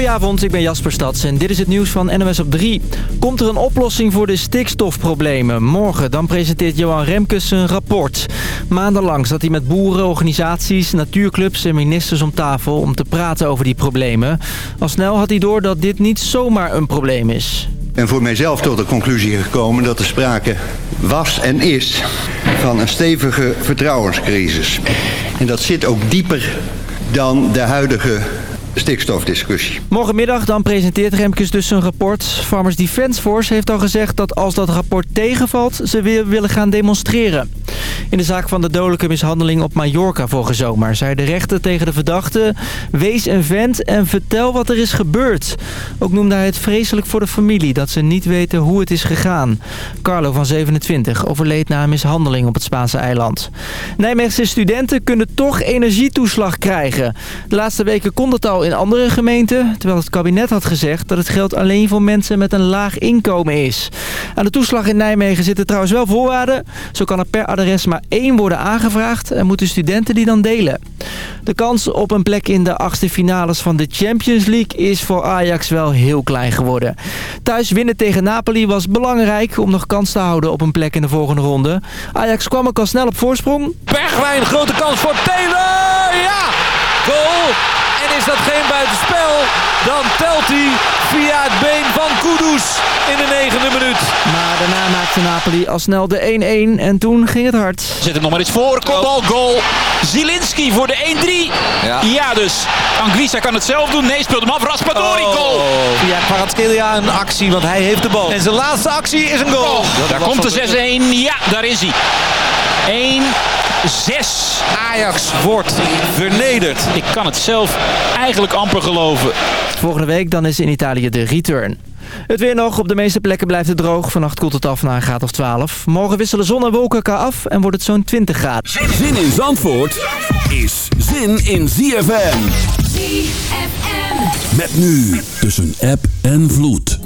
Goedenavond, ik ben Jasper Stads en dit is het nieuws van NOS op 3. Komt er een oplossing voor de stikstofproblemen? Morgen dan presenteert Johan Remkes een rapport. Maandenlang zat hij met boeren, organisaties, natuurclubs en ministers om tafel om te praten over die problemen. Al snel had hij door dat dit niet zomaar een probleem is. Ik ben voor mijzelf tot de conclusie gekomen dat er sprake was en is van een stevige vertrouwenscrisis. En dat zit ook dieper dan de huidige stikstofdiscussie. Morgenmiddag dan presenteert Remkes dus zijn rapport. Farmers Defence Force heeft al gezegd dat als dat rapport tegenvalt... ze weer willen gaan demonstreren. In de zaak van de dodelijke mishandeling op Mallorca vorige zomer... zei de rechter tegen de verdachte... wees een vent en vertel wat er is gebeurd. Ook noemde hij het vreselijk voor de familie... dat ze niet weten hoe het is gegaan. Carlo van 27 overleed na een mishandeling op het Spaanse eiland. Nijmeegse studenten kunnen toch energietoeslag krijgen. De laatste weken kon dat al in andere gemeenten... terwijl het kabinet had gezegd dat het geld alleen voor mensen met een laag inkomen is. Aan de toeslag in Nijmegen zitten trouwens wel voorwaarden. Zo kan er per adres maar één worden aangevraagd en moeten studenten die dan delen. De kans op een plek in de achtste finales van de Champions League is voor Ajax wel heel klein geworden. Thuis winnen tegen Napoli was belangrijk om nog kans te houden op een plek in de volgende ronde. Ajax kwam ook al snel op voorsprong. Bergwijn, grote kans voor Taylor! Ja! Goal! Is dat geen buitenspel, dan telt hij via het been van Kudus in de negende minuut. Maar daarna maakte Napoli al snel de 1-1 en toen ging het hard. Zet hem nog maar eens voor. Kopbal, goal. Zielinski voor de 1-3. Ja. ja, dus. Anguissa kan het zelf doen. Nee, speelt hem af. Raspadori, Oh. goal. Ja, Kvaratskhelia een actie, want hij heeft de bal. En zijn laatste actie is een goal. Daar komt de 6-1. Ja, daar is hij. 1-6. Ajax wordt vernederd. Ik kan het zelf eigenlijk amper geloven. Volgende week dan is in Italië de return. Het weer nog. Op de meeste plekken blijft het droog. Vannacht koelt het af naar een graad of 12. Morgen wisselen zon en wolken elkaar af en wordt het zo'n 20 graden. Zin in Zandvoort is zin in ZFM. ZFM. Met nu tussen app en vloed.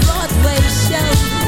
Broadway show.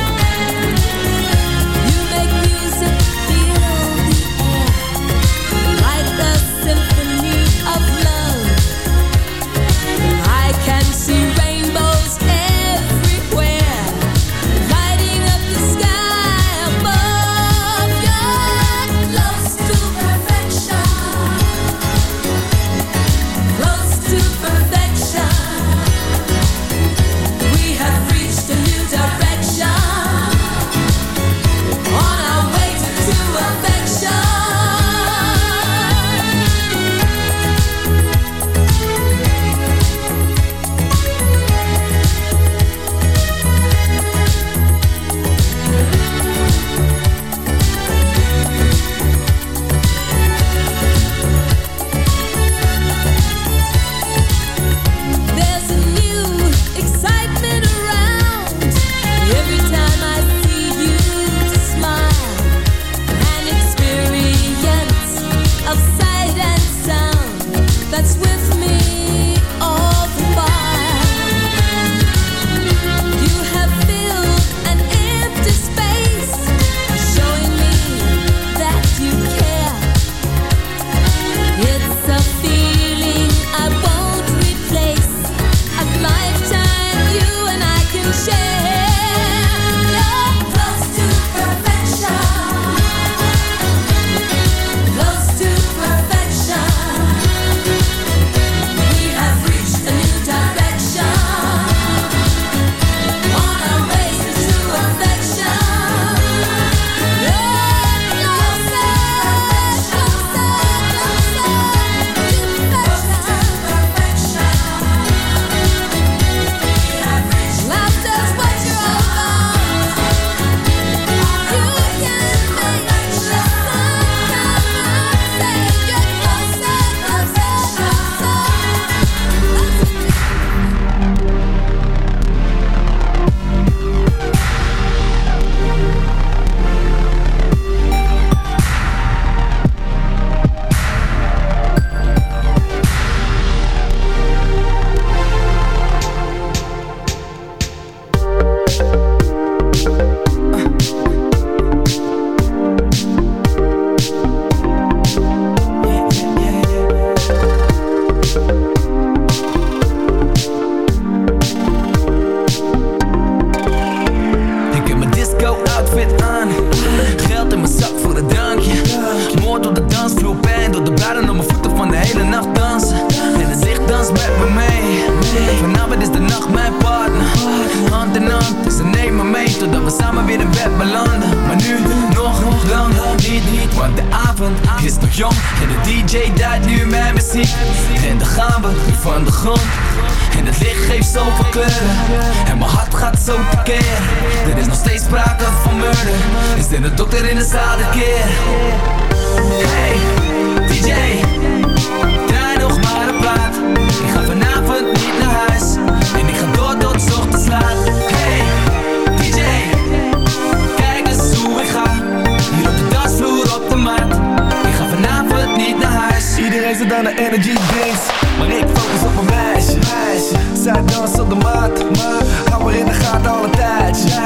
tijdje.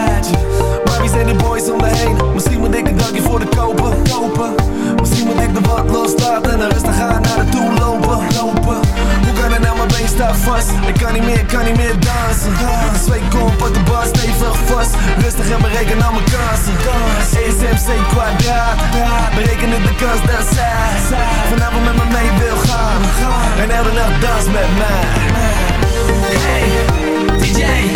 Maar zijn die boys om me heen? Misschien moet ik een dankje voor de kopen. kopen. Misschien moet ik de wat loslaten en dan rustig gaan naar de toe lopen. lopen. Hoe kan het nou, mijn been staat vast? Ik kan niet meer, kan niet meer dansen. Twee komp de bar, stevig vast. Rustig en bereken al mijn kansen. ESMC kwadraat, berekenen de kans dat zij vanavond met me mee wil gaan. En elke nacht dans met mij. Hey, DJ.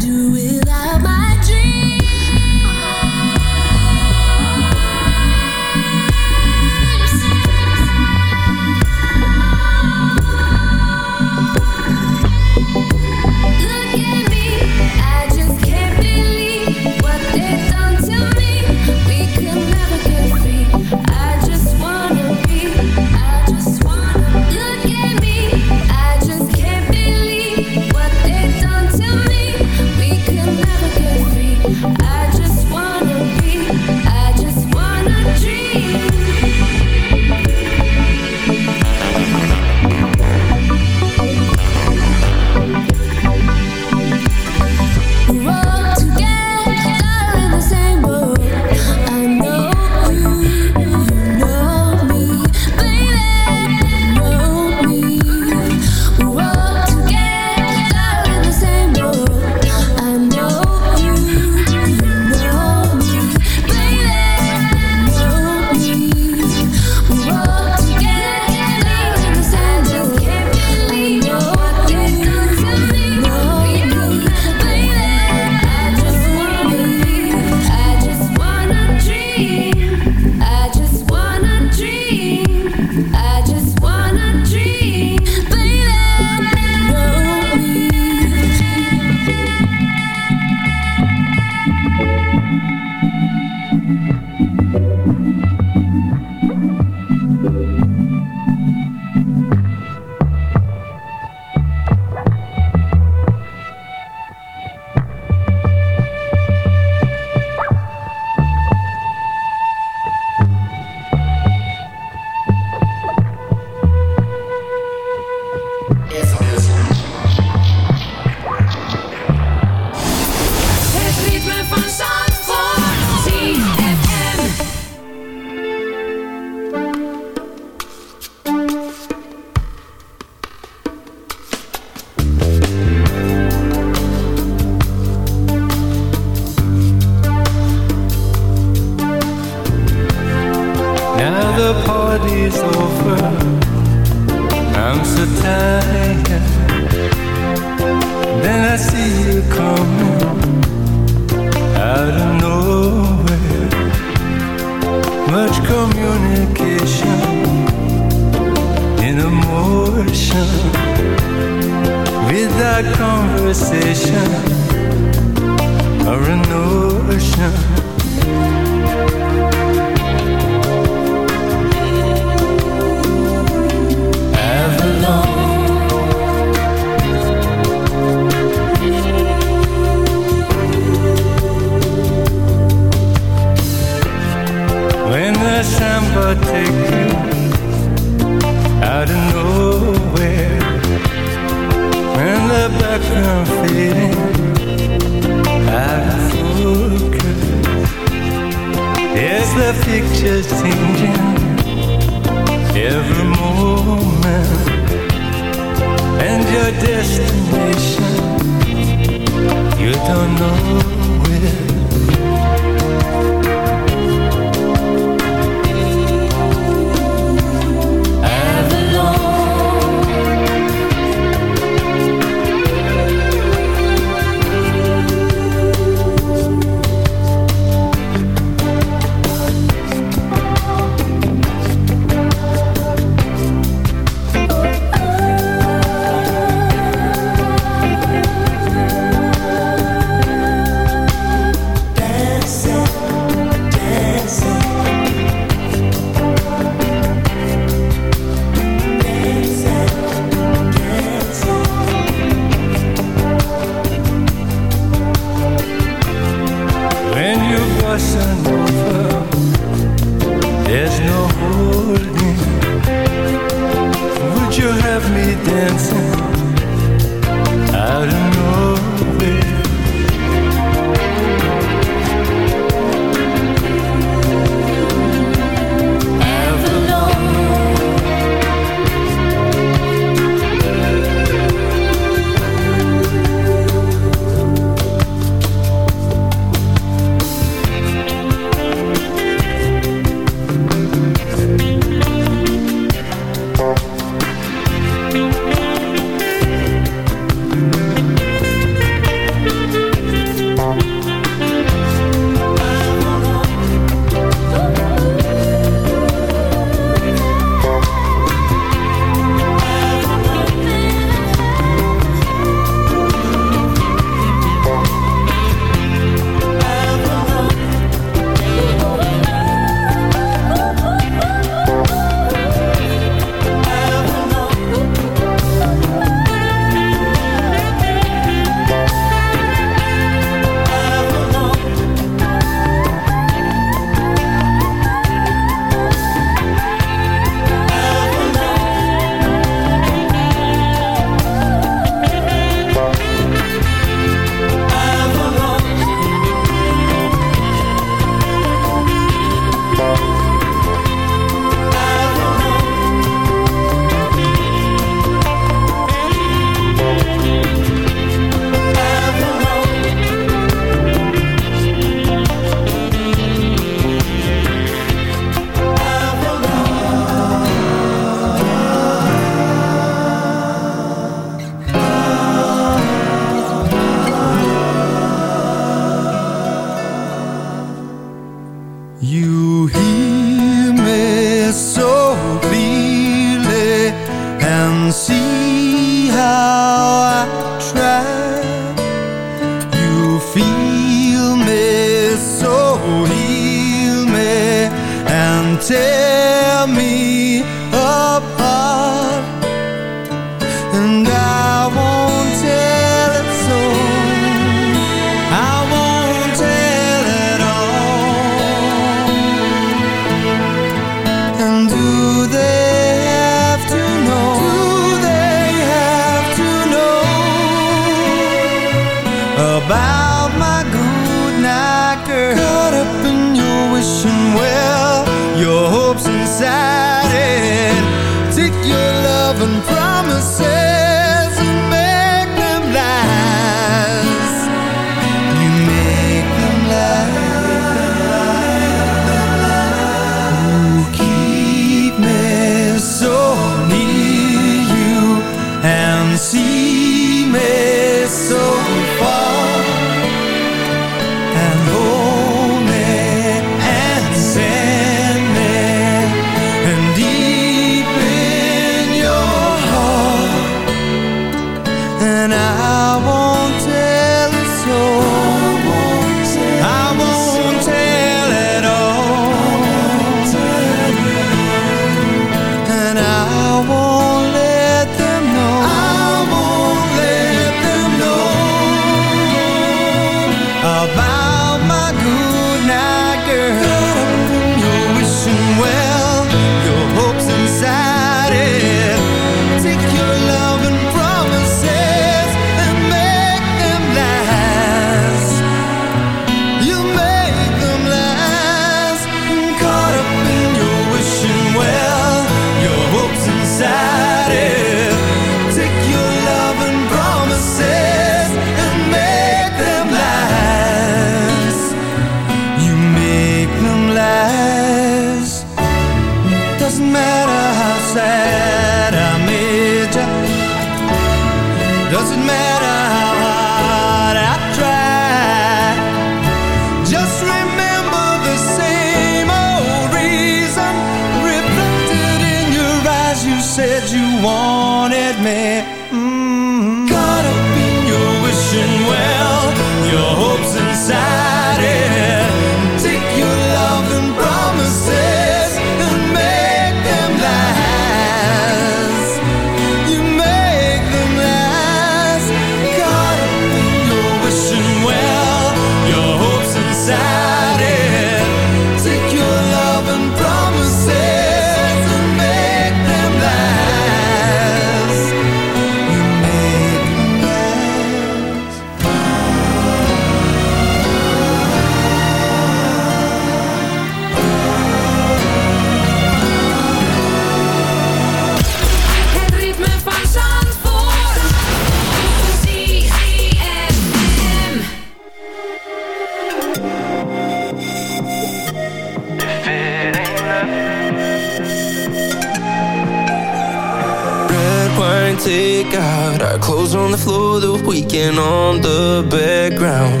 take out our clothes on the floor, the weekend on the background.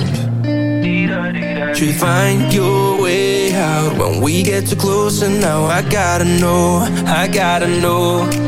Should find your way out when we get too close, and now I gotta know, I gotta know.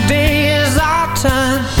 time.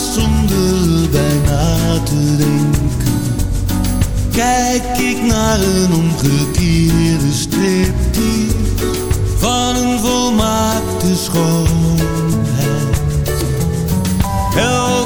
zonder bijna te denken. Kijk ik naar een omgekeerde strip van een volmaakte schoonheid. Elk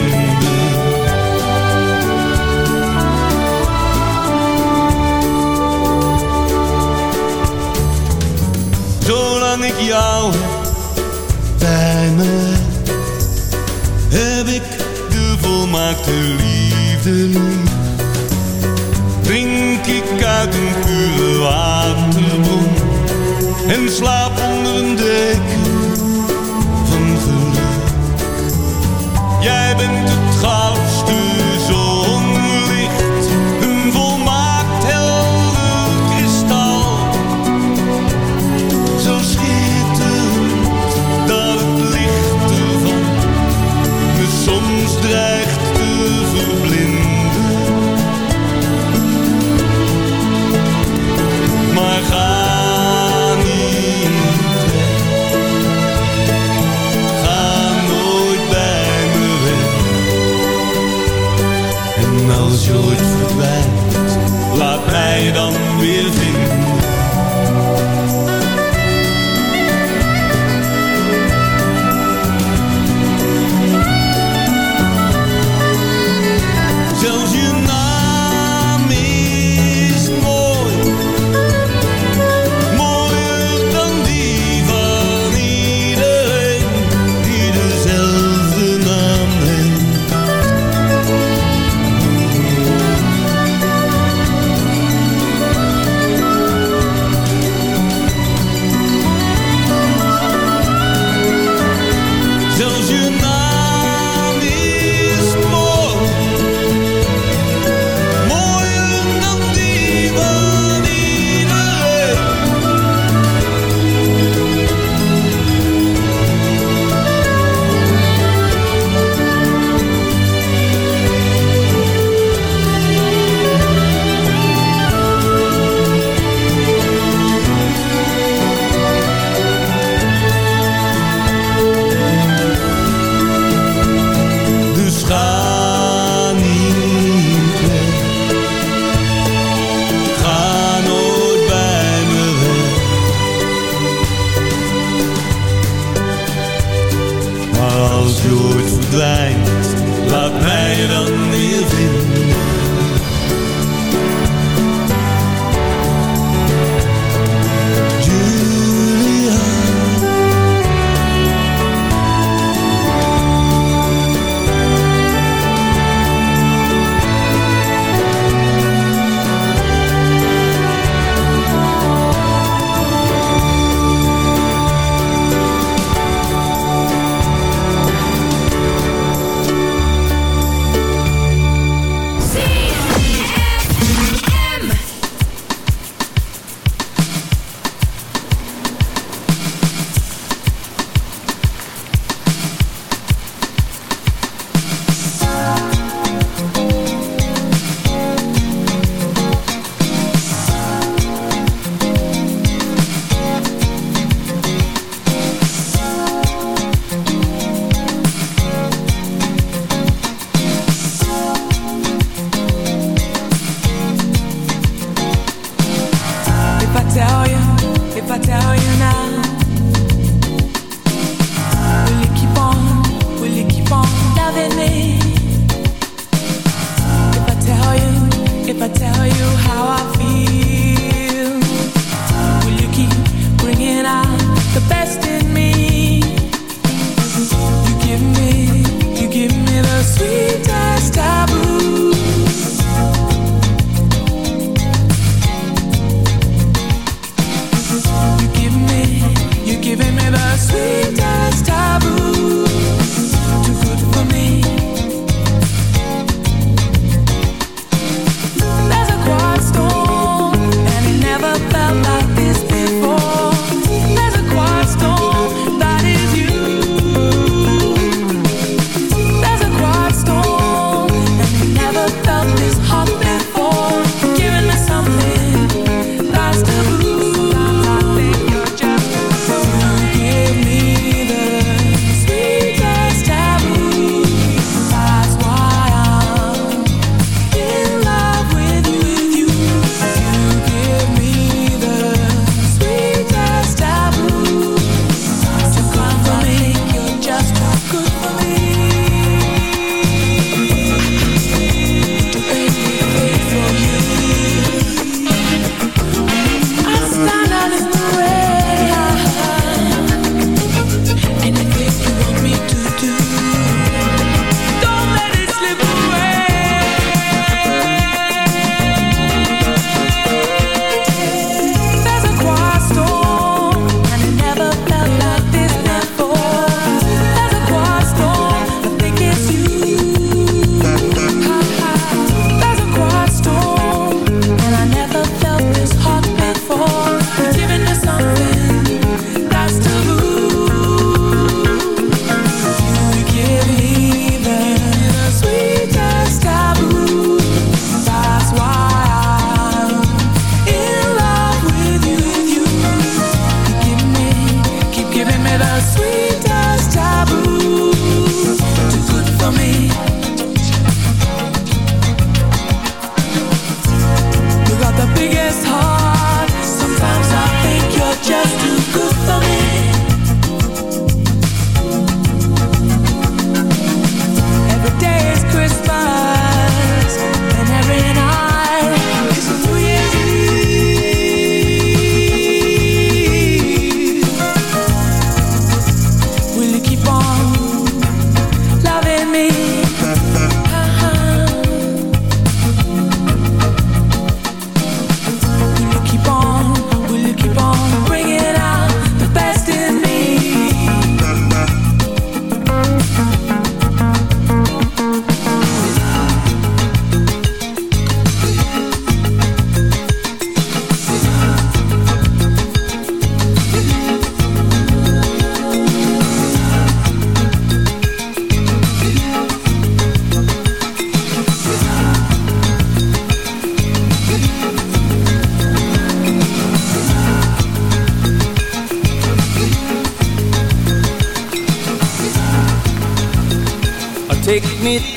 uit een pure waterbron en slaap onder een deken.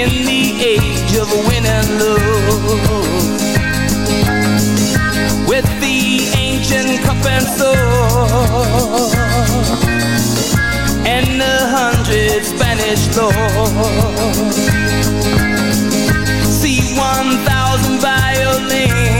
In the age of win and lose. With the ancient cup and sword and a hundred Spanish lords. See one thousand violins,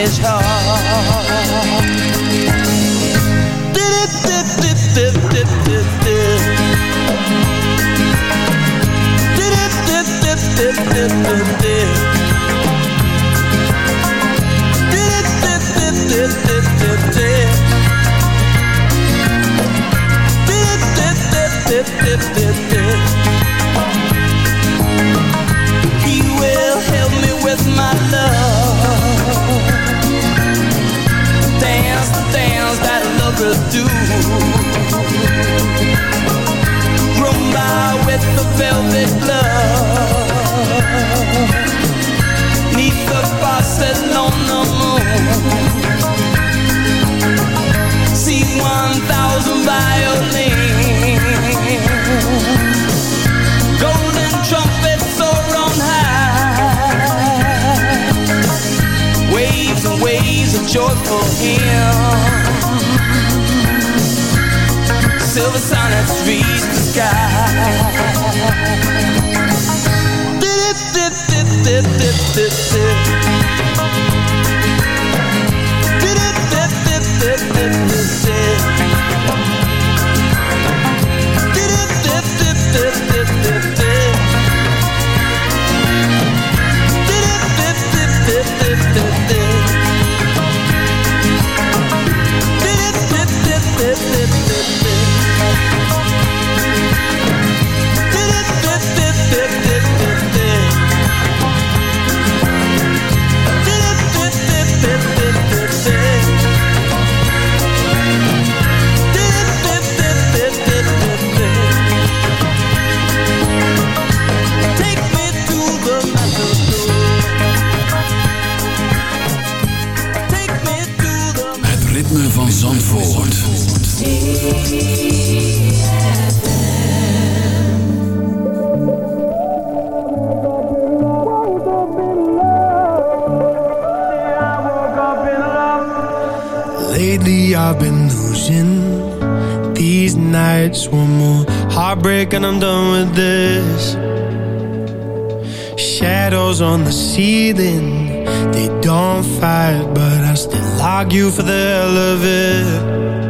his heart. Did it, did, did, did, did, did, did. Did it, did, did, did, did, did, did. Lovers do. With the velvet glove. Neath the Barcelona moon. See one thousand violins. Golden trumpets soar on high. Waves and waves of joyful hymns silver sonnets reach the sky. Did it, did, did, did, did. They don't fight but I still argue for the hell of it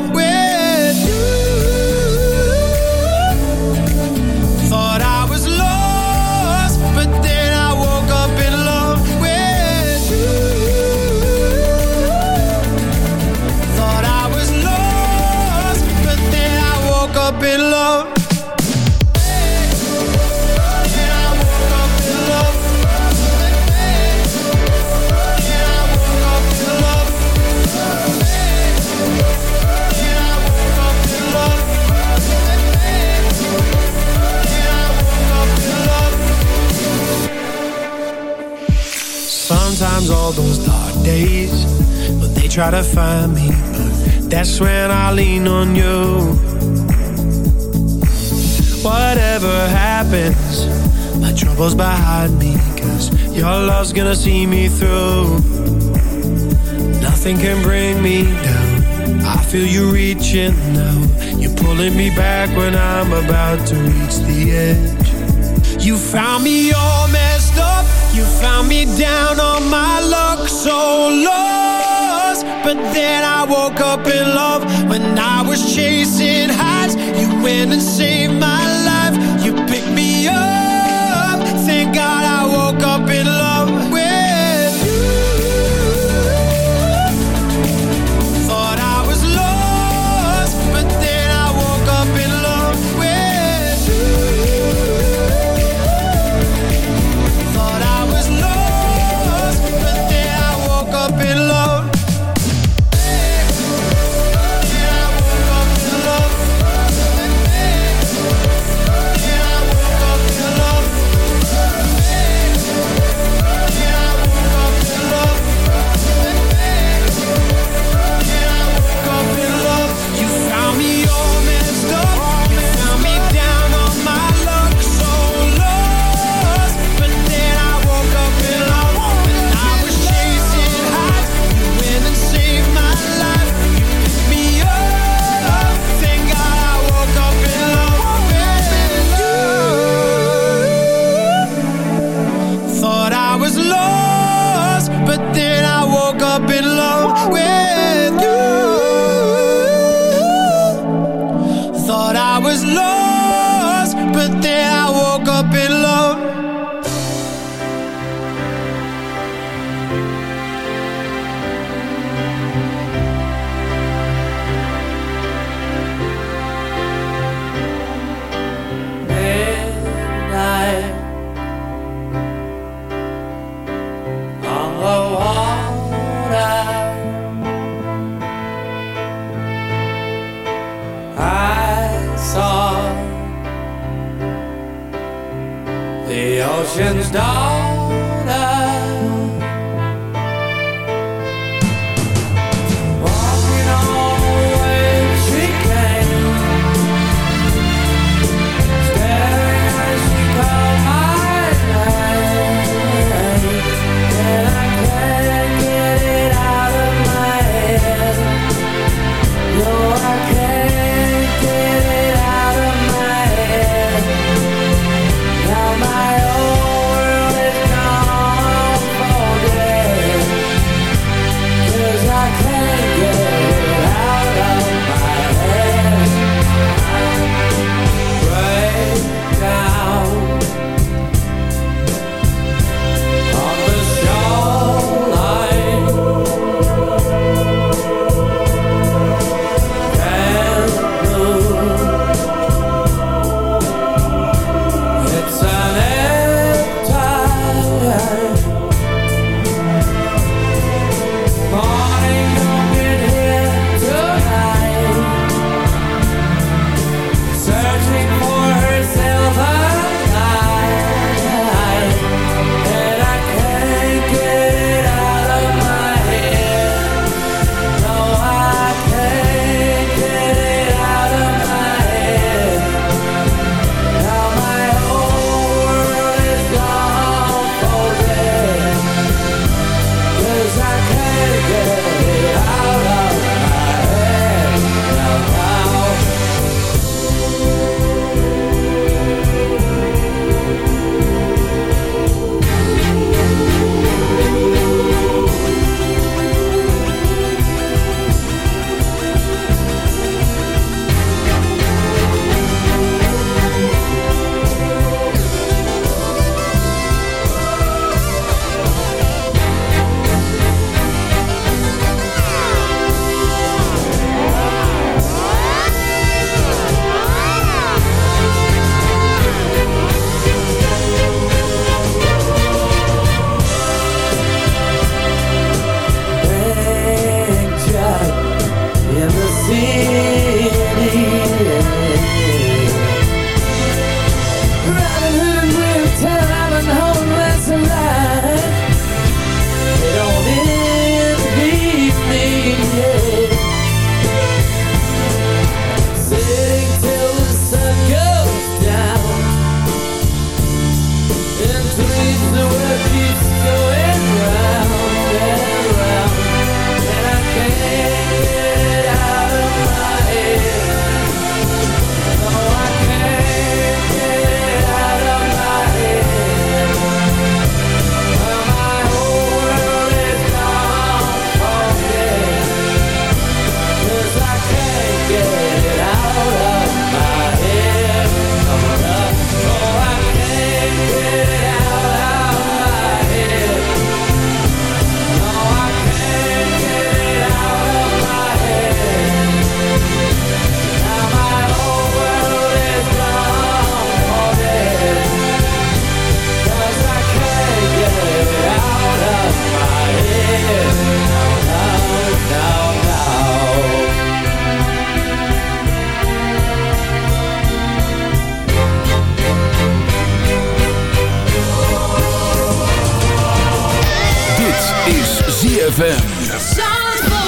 Sometimes all those dark days When they try to find me. That's when I lean on you. Whatever happens, my trouble's behind me Cause your love's gonna see me through. Nothing can bring me down. I feel you reaching now You're pulling me back when I'm about to reach the edge. You found me all messed up. You found me down on my luck So lost. But then I woke up in love When I was chasing highs. You went and saved my is ZFM.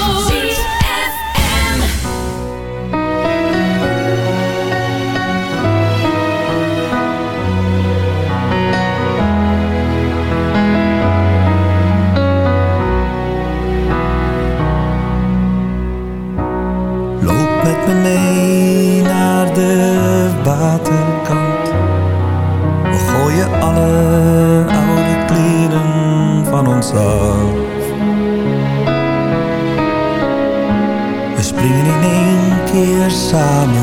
summer